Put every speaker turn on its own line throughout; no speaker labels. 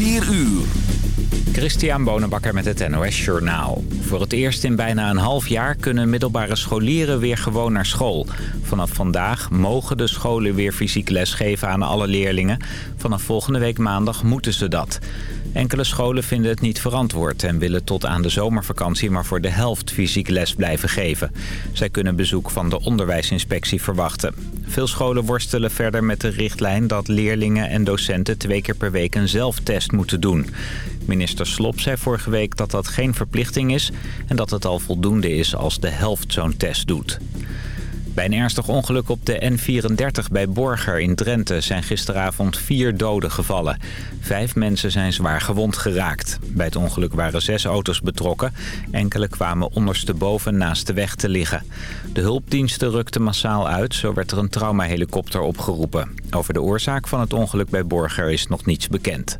4 uur.
Christian Bonenbakker met het NOS Journaal. Voor het eerst in bijna een half jaar kunnen middelbare scholieren weer gewoon naar school. Vanaf vandaag mogen de scholen weer fysiek lesgeven aan alle leerlingen. Vanaf volgende week maandag moeten ze dat. Enkele scholen vinden het niet verantwoord en willen tot aan de zomervakantie maar voor de helft fysiek les blijven geven. Zij kunnen bezoek van de onderwijsinspectie verwachten. Veel scholen worstelen verder met de richtlijn dat leerlingen en docenten twee keer per week een zelftest moeten doen. Minister Slop zei vorige week dat dat geen verplichting is en dat het al voldoende is als de helft zo'n test doet. Bij een ernstig ongeluk op de N34 bij Borger in Drenthe zijn gisteravond vier doden gevallen. Vijf mensen zijn zwaar gewond geraakt. Bij het ongeluk waren zes auto's betrokken. Enkele kwamen ondersteboven naast de weg te liggen. De hulpdiensten rukten massaal uit, zo werd er een traumahelikopter opgeroepen. Over de oorzaak van het ongeluk bij Borger is nog niets bekend.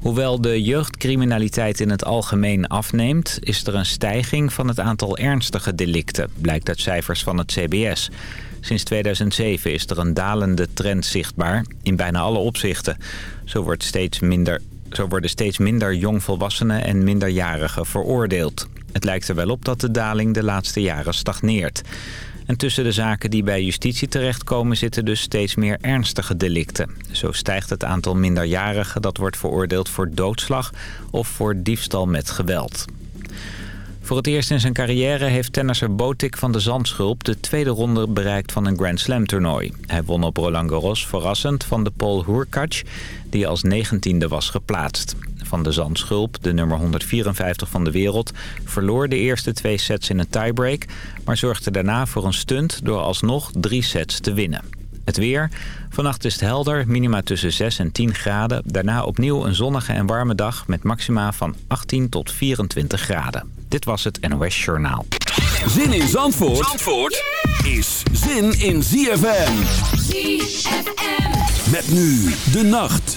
Hoewel de jeugdcriminaliteit in het algemeen afneemt... is er een stijging van het aantal ernstige delicten... blijkt uit cijfers van het CBS. Sinds 2007 is er een dalende trend zichtbaar in bijna alle opzichten. Zo, wordt steeds minder, zo worden steeds minder jongvolwassenen en minderjarigen veroordeeld. Het lijkt er wel op dat de daling de laatste jaren stagneert. En tussen de zaken die bij justitie terechtkomen zitten dus steeds meer ernstige delicten. Zo stijgt het aantal minderjarigen dat wordt veroordeeld voor doodslag of voor diefstal met geweld. Voor het eerst in zijn carrière heeft tennisser Botik van de Zandschulp de tweede ronde bereikt van een Grand Slam toernooi. Hij won op Roland Garros verrassend van de Paul Hurkacz, die als negentiende was geplaatst. Van de Zandschulp, de nummer 154 van de wereld, verloor de eerste twee sets in een tiebreak... maar zorgde daarna voor een stunt door alsnog drie sets te winnen. Het weer. Vannacht is het helder, minima tussen 6 en 10 graden. Daarna opnieuw een zonnige en warme dag met maxima van 18 tot 24 graden. Dit was het NOS Journaal.
Zin in Zandvoort, Zandvoort is zin in ZFM. ZFM. Met nu de nacht.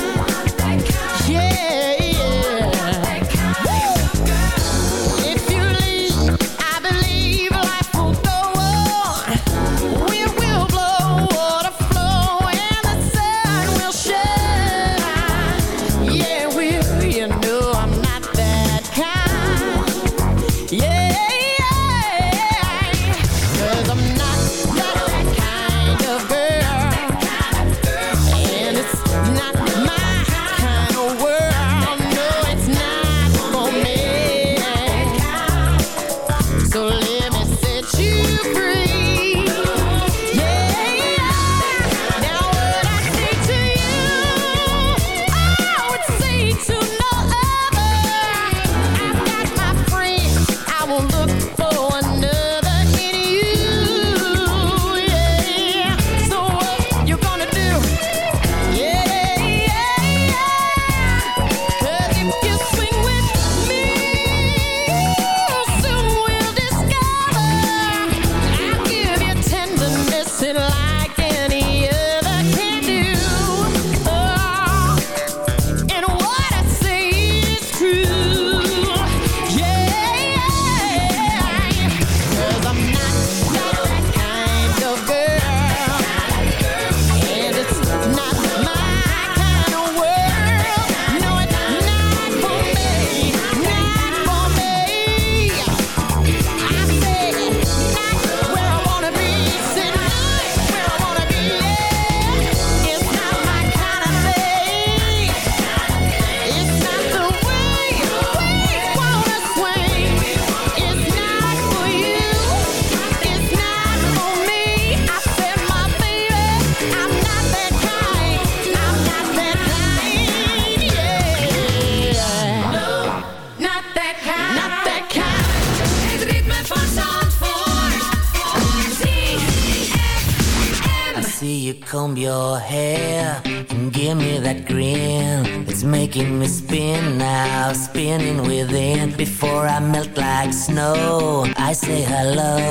snow. I say hello.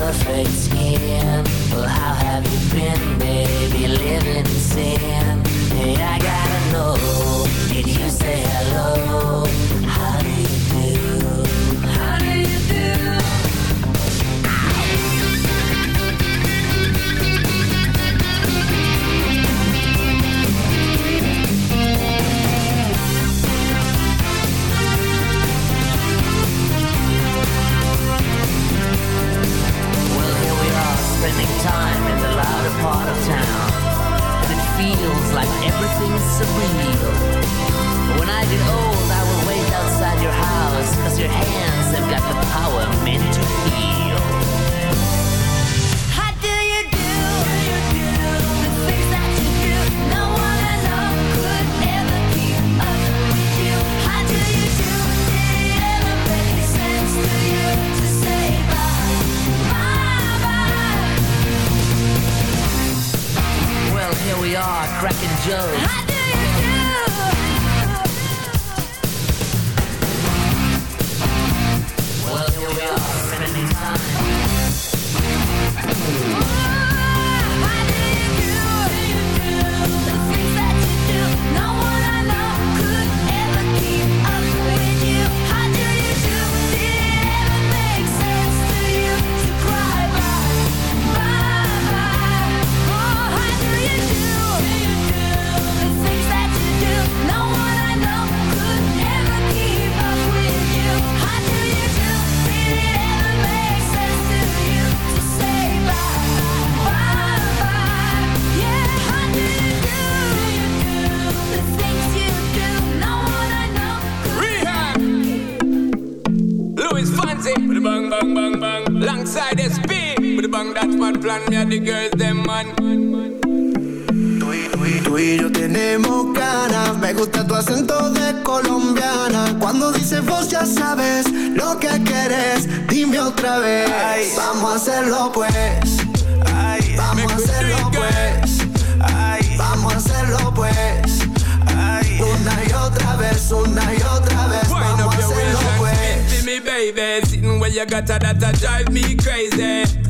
perfect skin.
Well,
how have you been, baby? Living in sin. Hey, I gotta know. Did you say
hello? Cuando dices vos ya sabes lo que quieres. Dime otra vez. Vamos a hacerlo pues. Vamos
Make
a hacerlo pues. Vamos a hacerlo pues. Una y otra vez, una y otra vez. Vamos a hacerlo pues.
me, baby. Sitting where you got to that, that drive me crazy.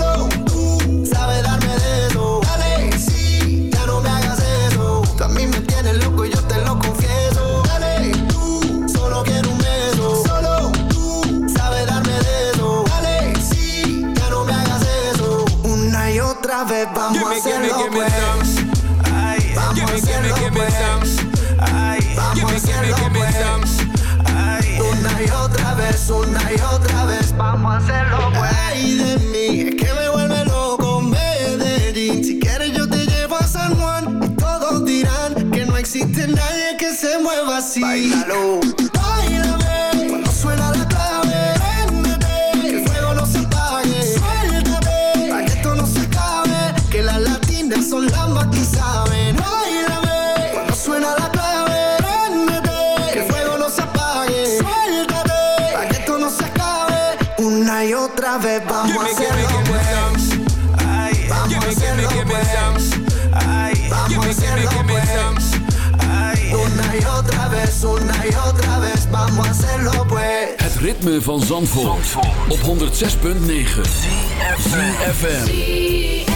Otra vez vamos
Give
a
me, give me,
hacerlo
give me
pues. Ay, vamos
Give
a
me, give me,
hacerlo
give me
pues.
some.
Ay,
Give
vamos a
me, give me,
hacerlo
give me
pues.
some.
Una y otra vez, una y otra vez, vamos a hacerlo pues. Ay de mí, es que me vuelve loco Medellín. Si quieres yo te llevo a San Juan y todos dirán que no existe nadie que se mueva así. Bailalo. Otra vez vamos
Give
a
me, give me,
hacerlo
give me
pues.
some.
Ay, vamos
Give
a
me, give me,
hacerlo
give me
pues.
some.
Ay,
Give
vamos a
me, give me,
hacerlo
give me
pues.
some.
Ay, una y otra vez, una y otra vez, vamos a hacerlo pues.
Het ritme van Zandvoort, op 106.9 ZFM.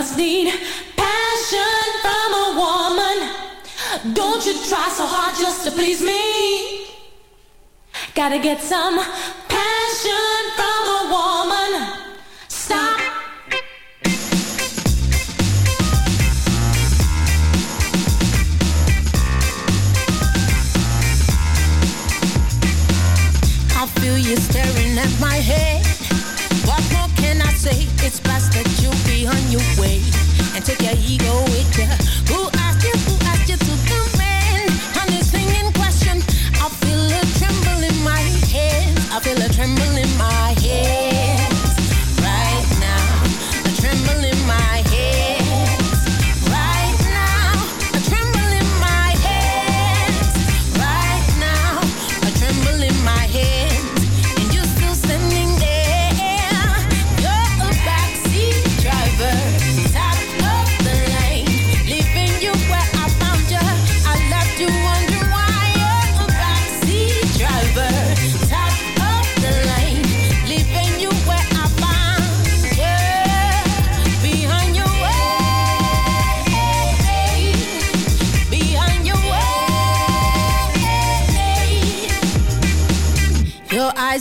must need passion from a woman. Don't you try so hard just to please me. Gotta get some passion from a woman. Stop.
I feel you staring at my head say it's best that you be on your way and take your ego with ya. Who asked you? Who asked you to come in on this thing in question? I feel a tremble in my head. I feel a tremble in my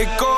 maricón.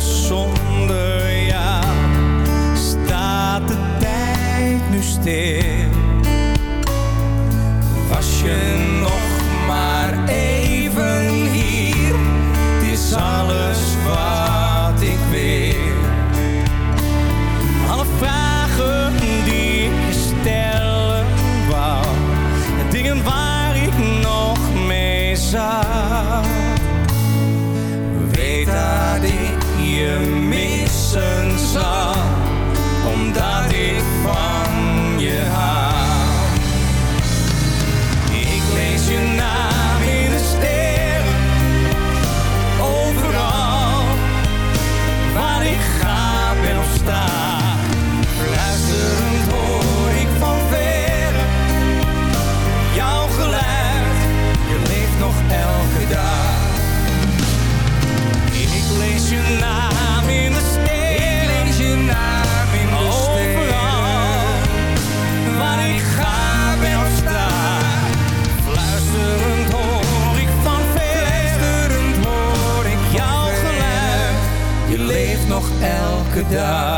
zonder jou staat de tijd nu stil. Was je die.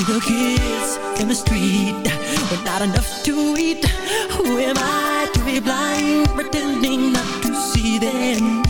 the kids in the street but not enough to eat. Who am I to be blind, pretending not to see
them?